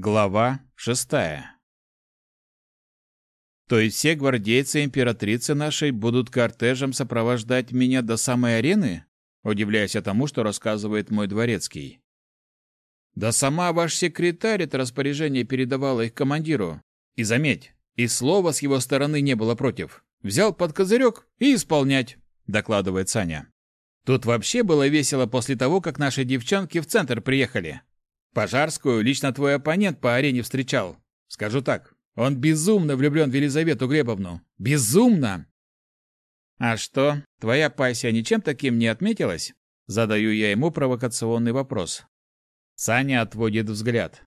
Глава шестая. То есть все гвардейцы императрицы нашей будут кортежем сопровождать меня до самой арены? Удивляюсь я тому, что рассказывает мой дворецкий. Да сама ваш секретарь это распоряжение передавала их командиру. И заметь, и слова с его стороны не было против. Взял под козырек и исполнять, докладывает Саня. Тут вообще было весело после того, как наши девчонки в центр приехали. Пожарскую лично твой оппонент по арене встречал. Скажу так, он безумно влюблен в Елизавету Глебовну. Безумно! А что, твоя пассия ничем таким не отметилась? Задаю я ему провокационный вопрос. Саня отводит взгляд.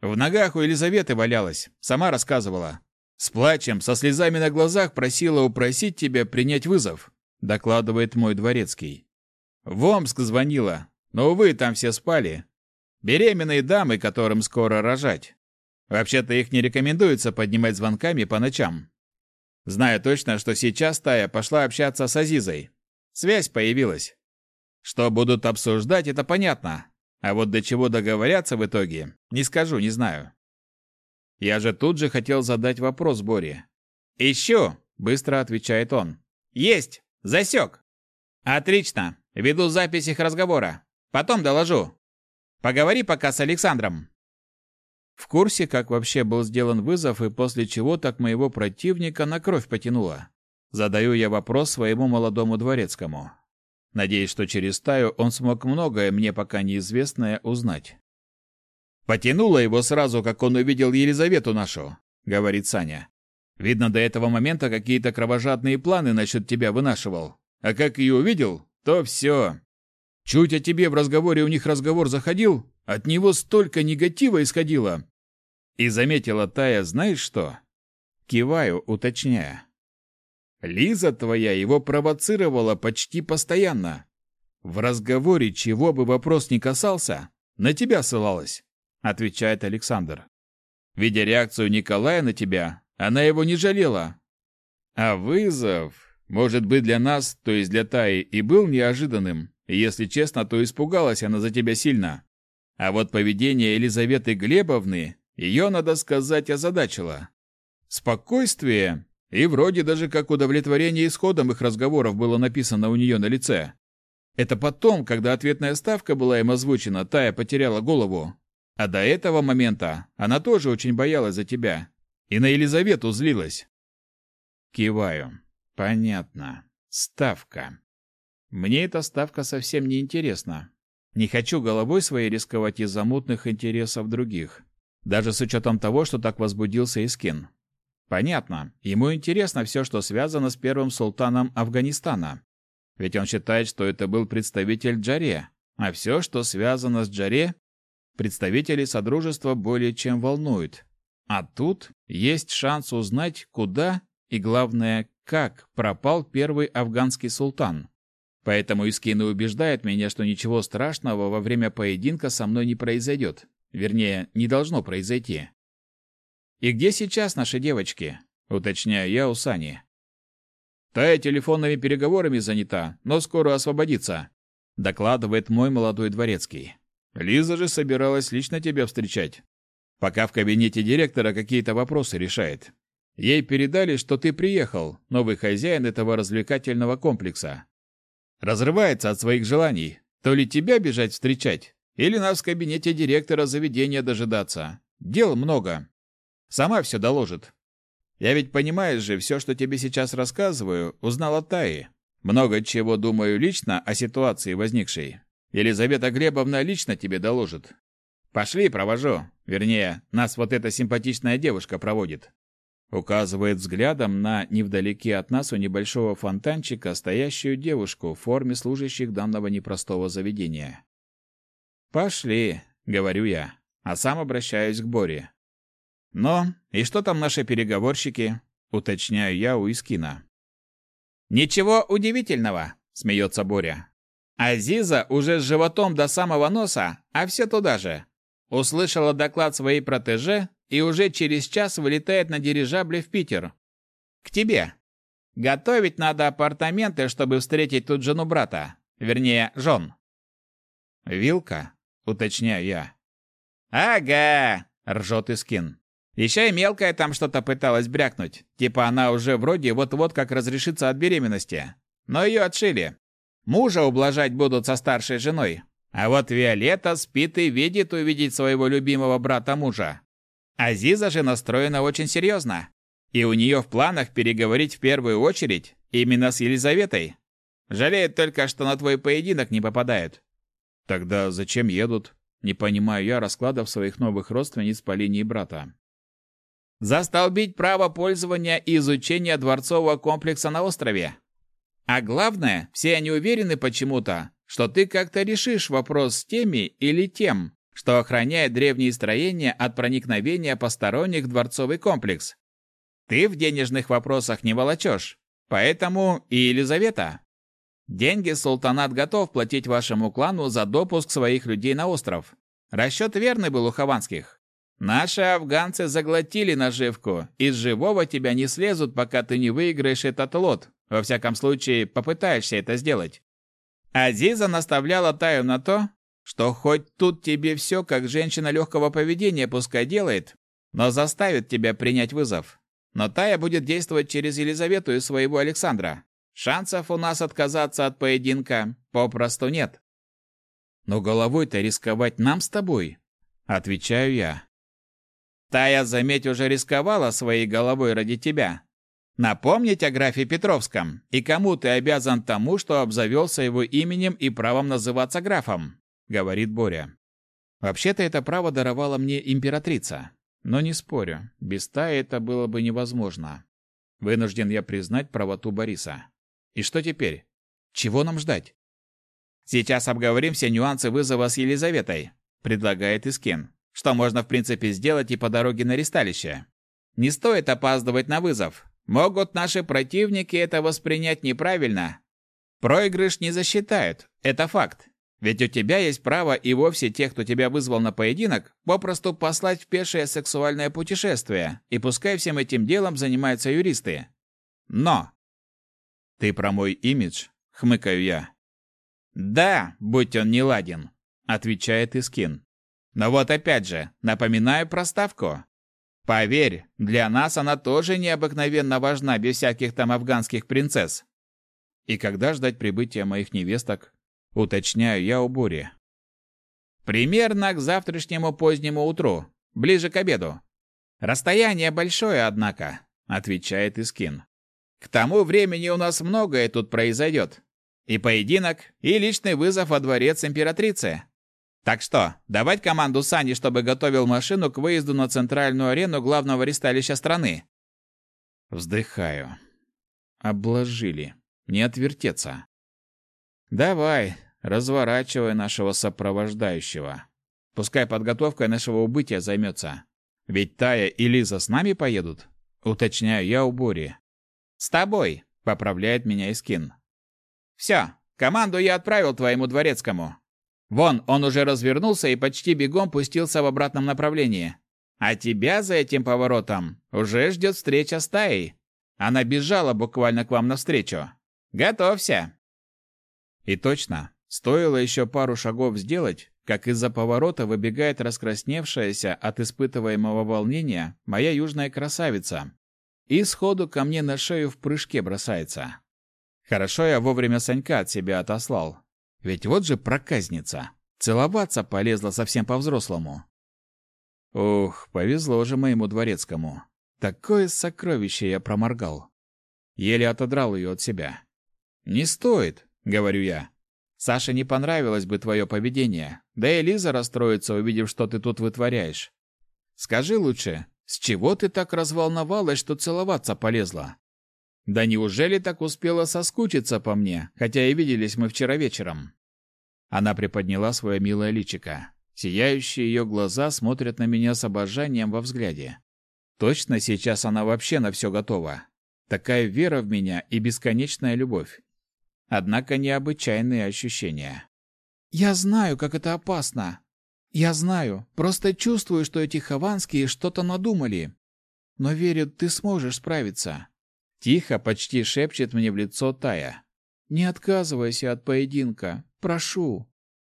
В ногах у Елизаветы валялась, сама рассказывала. С плачем, со слезами на глазах просила упросить тебя принять вызов, докладывает мой дворецкий. В Омск звонила, но, увы, там все спали, Беременные дамы, которым скоро рожать. Вообще-то их не рекомендуется поднимать звонками по ночам. Знаю точно, что сейчас Тая пошла общаться с Азизой. Связь появилась. Что будут обсуждать, это понятно. А вот до чего договорятся в итоге, не скажу, не знаю. Я же тут же хотел задать вопрос Боре. «Ищу!» – быстро отвечает он. «Есть! Засек!» «Отлично! Веду запись их разговора. Потом доложу. Поговори пока с Александром. В курсе, как вообще был сделан вызов и после чего так моего противника на кровь потянуло. Задаю я вопрос своему молодому дворецкому. Надеюсь, что через стаю он смог многое мне пока неизвестное узнать. Потянуло его сразу, как он увидел Елизавету нашу, говорит Саня. Видно, до этого момента какие-то кровожадные планы насчет тебя вынашивал. А как ее увидел, то все. Чуть о тебе в разговоре у них разговор заходил, от него столько негатива исходило. И заметила Тая, знаешь что? Киваю, уточняя. Лиза твоя его провоцировала почти постоянно. В разговоре, чего бы вопрос ни касался, на тебя ссылалась, отвечает Александр. Видя реакцию Николая на тебя, она его не жалела. А вызов, может быть, для нас, то есть для Таи, и был неожиданным, если честно, то испугалась она за тебя сильно. А вот поведение Елизаветы Глебовны ее, надо сказать, озадачило. Спокойствие и вроде даже как удовлетворение исходом их разговоров было написано у нее на лице. Это потом, когда ответная ставка была им озвучена, Тая потеряла голову. А до этого момента она тоже очень боялась за тебя. И на Елизавету злилась. Киваю. Понятно. Ставка. Мне эта ставка совсем не интересна. Не хочу головой своей рисковать из-за мутных интересов других. Даже с учетом того, что так возбудился Искин. Понятно, ему интересно все, что связано с первым султаном Афганистана. Ведь он считает, что это был представитель Джаре, а все, что связано с Джаре, представители Содружества более чем волнует. А тут есть шанс узнать, куда и, главное, как пропал первый афганский султан. Поэтому Искин убеждает меня, что ничего страшного во время поединка со мной не произойдет. Вернее, не должно произойти. «И где сейчас наши девочки?» — уточняю я у Сани. «Тая телефонными переговорами занята, но скоро освободится», — докладывает мой молодой дворецкий. «Лиза же собиралась лично тебя встречать. Пока в кабинете директора какие-то вопросы решает. Ей передали, что ты приехал, новый хозяин этого развлекательного комплекса. Разрывается от своих желаний. То ли тебя бежать встречать, или нас в кабинете директора заведения дожидаться. Дел много. Сама все доложит. Я ведь, понимаешь же, все, что тебе сейчас рассказываю, узнал от Таи. Много чего думаю лично о ситуации возникшей. Елизавета Глебовна лично тебе доложит. Пошли, провожу. Вернее, нас вот эта симпатичная девушка проводит. Указывает взглядом на невдалеке от нас у небольшого фонтанчика стоящую девушку в форме служащих данного непростого заведения. «Пошли», — говорю я, а сам обращаюсь к Боре. «Ну, и что там наши переговорщики?» — уточняю я у Искина. «Ничего удивительного», — смеется Боря. «Азиза уже с животом до самого носа, а все туда же. Услышала доклад своей протеже и уже через час вылетает на дирижабле в Питер. К тебе. Готовить надо апартаменты, чтобы встретить тут жену брата. Вернее, жен. Вилка, уточняю я. «Ага!» — ржет Искин. Еще и мелкая там что-то пыталась брякнуть. Типа она уже вроде вот-вот как разрешится от беременности. Но ее отшили. Мужа ублажать будут со старшей женой. А вот Виолетта спит и видит увидеть своего любимого брата-мужа. Азиза же настроена очень серьезно. И у нее в планах переговорить в первую очередь именно с Елизаветой. Жалеет только, что на твой поединок не попадают. Тогда зачем едут? Не понимаю я раскладов своих новых родственниц по линии брата. Застолбить право пользования и изучения дворцового комплекса на острове. А главное, все они уверены почему-то, что ты как-то решишь вопрос с теми или тем, что охраняет древние строения от проникновения посторонних в дворцовый комплекс. Ты в денежных вопросах не волочешь, поэтому и Елизавета. Деньги султанат готов платить вашему клану за допуск своих людей на остров. Расчет верный был у хованских. Наши афганцы заглотили наживку, из живого тебя не слезут, пока ты не выиграешь этот лот. Во всяком случае, попытаешься это сделать. Азиза наставляла Таю на то, что хоть тут тебе все как женщина легкого поведения пускай делает, но заставит тебя принять вызов. Но Тая будет действовать через Елизавету и своего Александра. Шансов у нас отказаться от поединка попросту нет. Но головой-то рисковать нам с тобой, отвечаю я. Тая, заметь, уже рисковала своей головой ради тебя. Напомнить о графе Петровском и кому ты обязан тому, что обзавелся его именем и правом называться графом, говорит Боря. Вообще-то это право даровала мне императрица, но не спорю, без Таи это было бы невозможно. Вынужден я признать правоту Бориса. И что теперь? Чего нам ждать? Сейчас обговорим все нюансы вызова с Елизаветой, предлагает Искин. Что можно в принципе сделать и по дороге на ристалище. Не стоит опаздывать на вызов. Могут наши противники это воспринять неправильно. Проигрыш не засчитают, это факт. Ведь у тебя есть право и вовсе тех, кто тебя вызвал на поединок, попросту послать в пешее сексуальное путешествие, и пускай всем этим делом занимаются юристы. Но «Ты про мой имидж?» — хмыкаю я. «Да, будь он не ладен», — отвечает Искин. «Но вот опять же, напоминаю про ставку. Поверь, для нас она тоже необыкновенно важна без всяких там афганских принцесс. И когда ждать прибытия моих невесток? Уточняю я у Бури. Примерно к завтрашнему позднему утру, ближе к обеду. Расстояние большое, однако, отвечает Искин. К тому времени у нас многое тут произойдет. И поединок, и личный вызов во дворец императрицы. Так что, давать команду Сани, чтобы готовил машину к выезду на центральную арену главного ресталища страны. Вздыхаю. Обложили. Не отвертеться. Давай, разворачивай нашего сопровождающего. Пускай подготовкой нашего убытия займется. Ведь Тая и Лиза с нами поедут? Уточняю я у Бори. «С тобой», — поправляет меня Искин. «Все, команду я отправил твоему дворецкому. Вон, он уже развернулся и почти бегом пустился в обратном направлении. А тебя за этим поворотом уже ждет встреча с Таей. Она бежала буквально к вам навстречу. Готовься!» И точно, стоило еще пару шагов сделать, как из-за поворота выбегает раскрасневшаяся от испытываемого волнения моя южная красавица, и сходу ко мне на шею в прыжке бросается. Хорошо я вовремя Санька от себя отослал. Ведь вот же проказница. Целоваться полезла совсем по-взрослому. Ух, повезло же моему дворецкому. Такое сокровище я проморгал. Еле отодрал ее от себя. «Не стоит», — говорю я. «Саше не понравилось бы твое поведение, да и Лиза расстроится, увидев, что ты тут вытворяешь. Скажи лучше, с чего ты так разволновалась, что целоваться полезла? Да неужели так успела соскучиться по мне, хотя и виделись мы вчера вечером? Она приподняла свое милое личико. Сияющие ее глаза смотрят на меня с обожанием во взгляде. Точно сейчас она вообще на все готова. Такая вера в меня и бесконечная любовь. Однако необычайные ощущения. «Я знаю, как это опасно», я знаю, просто чувствую, что эти хованские что-то надумали. Но верю, ты сможешь справиться. Тихо, почти шепчет мне в лицо Тая. Не отказывайся от поединка, прошу.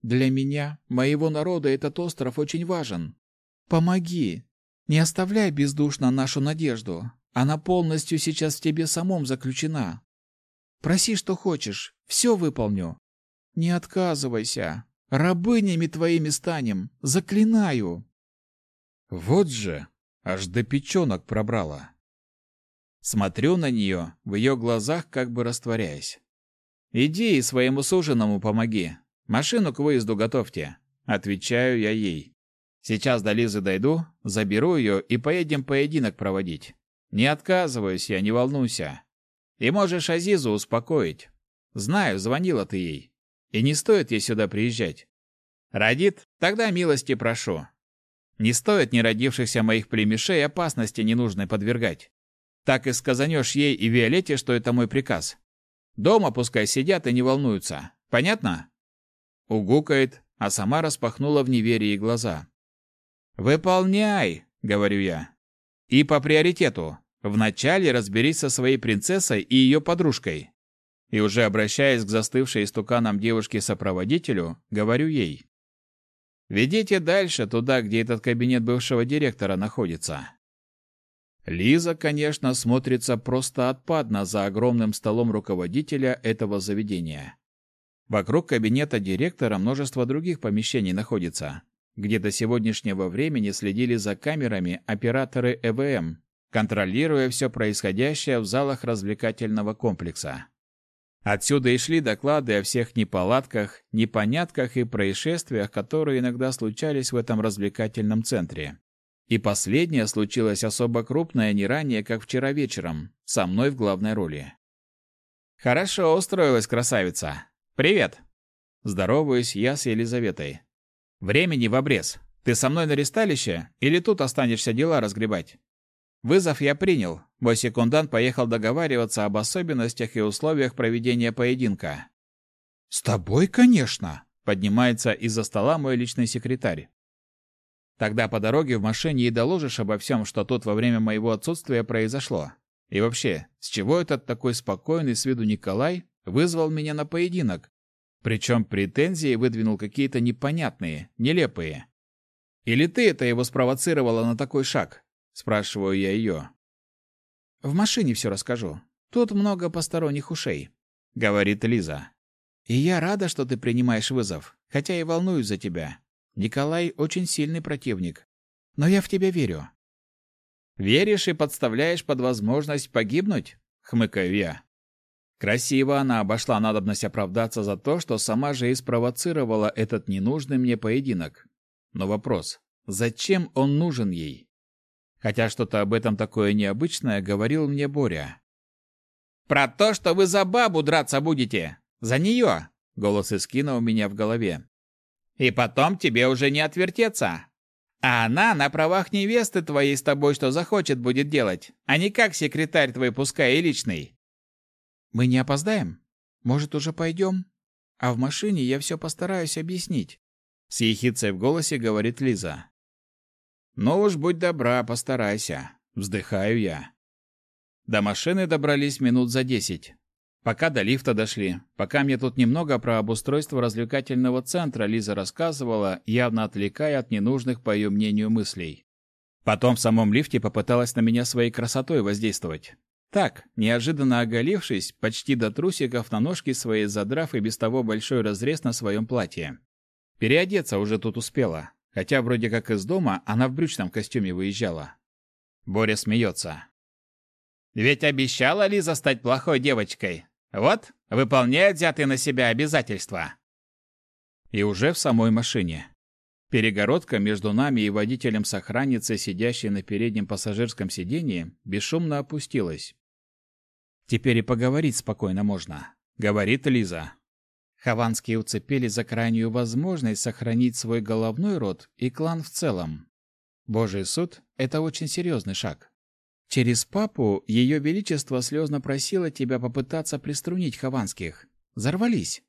Для меня, моего народа этот остров очень важен. Помоги. Не оставляй бездушно нашу надежду. Она полностью сейчас в тебе самом заключена. Проси, что хочешь, все выполню. Не отказывайся. Рабынями твоими станем, заклинаю. Вот же, аж до печенок пробрала. Смотрю на нее, в ее глазах как бы растворяясь. «Иди и своему суженому помоги. Машину к выезду готовьте», — отвечаю я ей. «Сейчас до Лизы дойду, заберу ее и поедем поединок проводить. Не отказываюсь я, не волнуйся. И можешь Азизу успокоить. Знаю, звонила ты ей. И не стоит ей сюда приезжать. Родит? Тогда милости прошу. Не стоит неродившихся моих племешей опасности ненужной подвергать. Так и сказанешь ей и Виолетте, что это мой приказ. Дома пускай сидят и не волнуются. Понятно? Угукает, а сама распахнула в неверии глаза. «Выполняй!» — говорю я. «И по приоритету. Вначале разберись со своей принцессой и ее подружкой. И уже обращаясь к застывшей истуканом девушке-сопроводителю, говорю ей. «Ведите дальше, туда, где этот кабинет бывшего директора находится». Лиза, конечно, смотрится просто отпадно за огромным столом руководителя этого заведения. Вокруг кабинета директора множество других помещений находится, где до сегодняшнего времени следили за камерами операторы ЭВМ, контролируя все происходящее в залах развлекательного комплекса. Отсюда и шли доклады о всех неполадках, непонятках и происшествиях, которые иногда случались в этом развлекательном центре. И последнее случилось особо крупное не ранее, как вчера вечером, со мной в главной роли. «Хорошо устроилась красавица. Привет!» Здороваюсь я с Елизаветой. «Времени в обрез. Ты со мной на ресталище или тут останешься дела разгребать?» Вызов я принял. Мой секундант поехал договариваться об особенностях и условиях проведения поединка. «С тобой, конечно!» — поднимается из-за стола мой личный секретарь. Тогда по дороге в машине и доложишь обо всем, что тут во время моего отсутствия произошло. И вообще, с чего этот такой спокойный с виду Николай вызвал меня на поединок? Причем претензии выдвинул какие-то непонятные, нелепые. Или ты это его спровоцировала на такой шаг? Спрашиваю я ее. В машине все расскажу. Тут много посторонних ушей, говорит Лиза. И я рада, что ты принимаешь вызов, хотя и волнуюсь за тебя. Николай очень сильный противник. Но я в тебя верю. Веришь и подставляешь под возможность погибнуть? Хмыкаю я. Красиво она обошла надобность оправдаться за то, что сама же и спровоцировала этот ненужный мне поединок. Но вопрос, зачем он нужен ей? Хотя что-то об этом такое необычное говорил мне Боря. «Про то, что вы за бабу драться будете! За нее!» Голос Искина у меня в голове. И потом тебе уже не отвертеться. А она на правах невесты твоей с тобой что захочет будет делать, а не как секретарь твой, пускай и личный. Мы не опоздаем? Может, уже пойдем? А в машине я все постараюсь объяснить. С ехицей в голосе говорит Лиза. Ну уж будь добра, постарайся. Вздыхаю я. До машины добрались минут за десять. Пока до лифта дошли, пока мне тут немного про обустройство развлекательного центра Лиза рассказывала, явно отвлекая от ненужных, по ее мнению, мыслей. Потом в самом лифте попыталась на меня своей красотой воздействовать. Так, неожиданно оголившись, почти до трусиков на ножки своей задрав и без того большой разрез на своем платье. Переодеться уже тут успела, хотя вроде как из дома она в брючном костюме выезжала. Боря смеется. «Ведь обещала Лиза стать плохой девочкой, вот, выполняет взятые на себя обязательства. И уже в самой машине. Перегородка между нами и водителем с охранницей, сидящей на переднем пассажирском сиденье, бесшумно опустилась. Теперь и поговорить спокойно можно, говорит Лиза. Хованские уцепили за крайнюю возможность сохранить свой головной род и клан в целом. Божий суд — это очень серьезный шаг. Через папу ее величество слезно просило тебя попытаться приструнить хованских. Зарвались.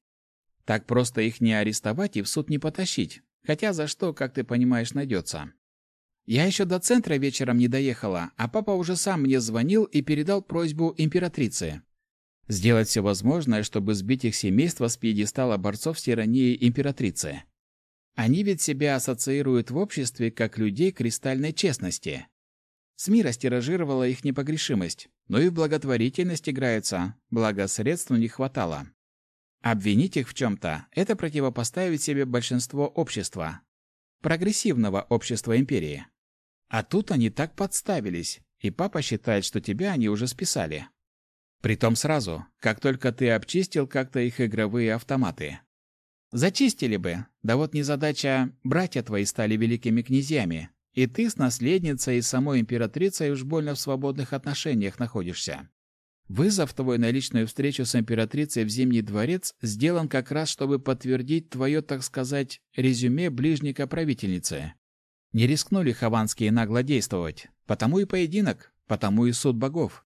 Так просто их не арестовать и в суд не потащить, хотя за что, как ты понимаешь, найдется. Я еще до центра вечером не доехала, а папа уже сам мне звонил и передал просьбу императрице. Сделать все возможное, чтобы сбить их семейство с пьедестала борцов с тиранией императрицы. Они ведь себя ассоциируют в обществе как людей кристальной честности. СМИ растиражировала их непогрешимость, но и в благотворительность играется, благо средств не хватало. Обвинить их в чем-то – это противопоставить себе большинство общества, прогрессивного общества империи. А тут они так подставились, и папа считает, что тебя они уже списали. Притом сразу, как только ты обчистил как-то их игровые автоматы. Зачистили бы, да вот незадача, братья твои стали великими князьями, и ты с наследницей и самой императрицей уж больно в свободных отношениях находишься. Вызов твой на личную встречу с императрицей в Зимний дворец сделан как раз, чтобы подтвердить твое, так сказать, резюме ближника правительницы. Не рискнули хованские нагло действовать, потому и поединок, потому и суд богов.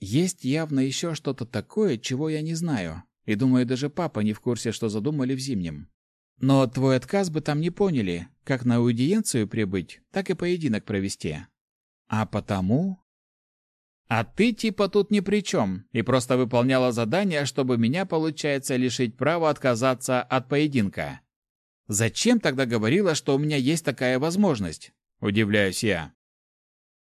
Есть явно еще что-то такое, чего я не знаю, и думаю, даже папа не в курсе, что задумали в Зимнем. Но твой отказ бы там не поняли, как на аудиенцию прибыть, так и поединок провести. А потому а ты типа тут ни при чем, и просто выполняла задание, чтобы меня, получается, лишить права отказаться от поединка. Зачем тогда говорила, что у меня есть такая возможность? Удивляюсь я.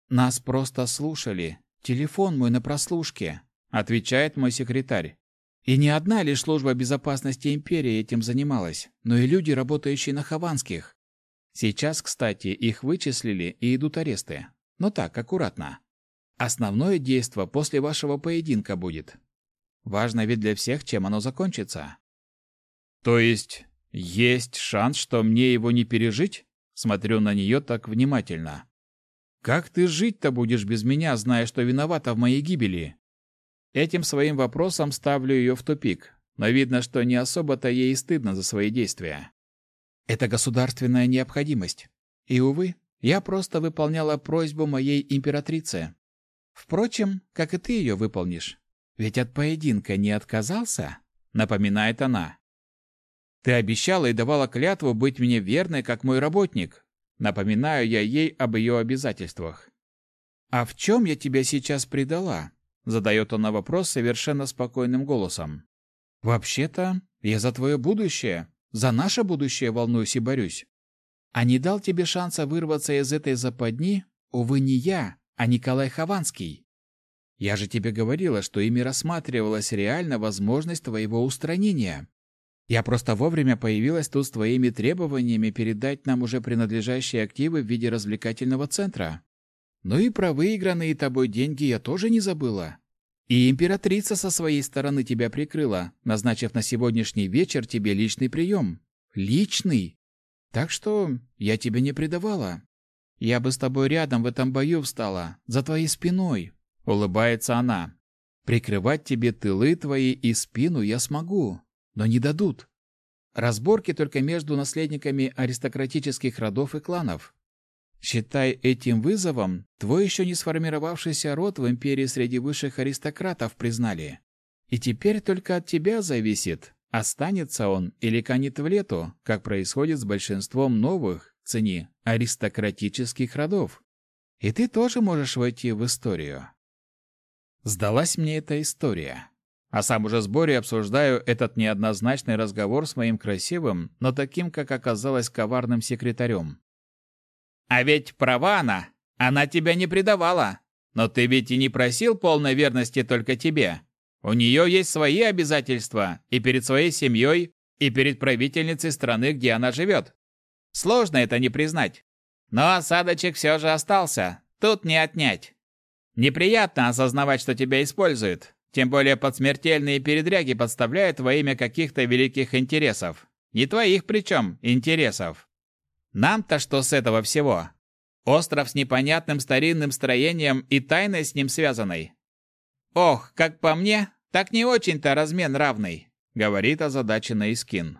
Нас просто слушали. Телефон мой на прослушке, отвечает мой секретарь. И не одна лишь служба безопасности империи этим занималась, но и люди, работающие на Хованских. Сейчас, кстати, их вычислили и идут аресты. Но так, аккуратно. Основное действо после вашего поединка будет. Важно ведь для всех, чем оно закончится. То есть есть шанс, что мне его не пережить? Смотрю на нее так внимательно. Как ты жить-то будешь без меня, зная, что виновата в моей гибели? Этим своим вопросом ставлю ее в тупик, но видно, что не особо-то ей стыдно за свои действия. Это государственная необходимость. И, увы, я просто выполняла просьбу моей императрицы. Впрочем, как и ты ее выполнишь. Ведь от поединка не отказался, напоминает она. Ты обещала и давала клятву быть мне верной, как мой работник. Напоминаю я ей об ее обязательствах. А в чем я тебя сейчас предала? Задает она вопрос совершенно спокойным голосом. Вообще-то, я за твое будущее, за наше будущее волнуюсь и борюсь. А не дал тебе шанса вырваться из этой западни, увы, не я, а Николай Хованский. Я же тебе говорила, что ими рассматривалась реально возможность твоего устранения. Я просто вовремя появилась тут с твоими требованиями передать нам уже принадлежащие активы в виде развлекательного центра. Ну и про выигранные тобой деньги я тоже не забыла. И императрица со своей стороны тебя прикрыла, назначив на сегодняшний вечер тебе личный прием. Личный. Так что я тебя не предавала. Я бы с тобой рядом в этом бою встала, за твоей спиной, улыбается она. Прикрывать тебе тылы твои и спину я смогу, но не дадут. Разборки только между наследниками аристократических родов и кланов. Считай этим вызовом, твой еще не сформировавшийся род в империи среди высших аристократов признали. И теперь только от тебя зависит, останется он или канет в лету, как происходит с большинством новых, цени аристократических родов. И ты тоже можешь войти в историю. Сдалась мне эта история. А сам уже с Борей обсуждаю этот неоднозначный разговор с моим красивым, но таким, как оказалось, коварным секретарем. «А ведь права она! Она тебя не предавала! Но ты ведь и не просил полной верности только тебе. У нее есть свои обязательства и перед своей семьей, и перед правительницей страны, где она живет. Сложно это не признать. Но осадочек все же остался. Тут не отнять. Неприятно осознавать, что тебя используют. Тем более под смертельные передряги подставляют во имя каких-то великих интересов. Не твоих причем интересов. Нам-то что с этого всего? Остров с непонятным старинным строением и тайной с ним связанной. Ох, как по мне, так не очень-то размен равный, говорит озадаченный Искин.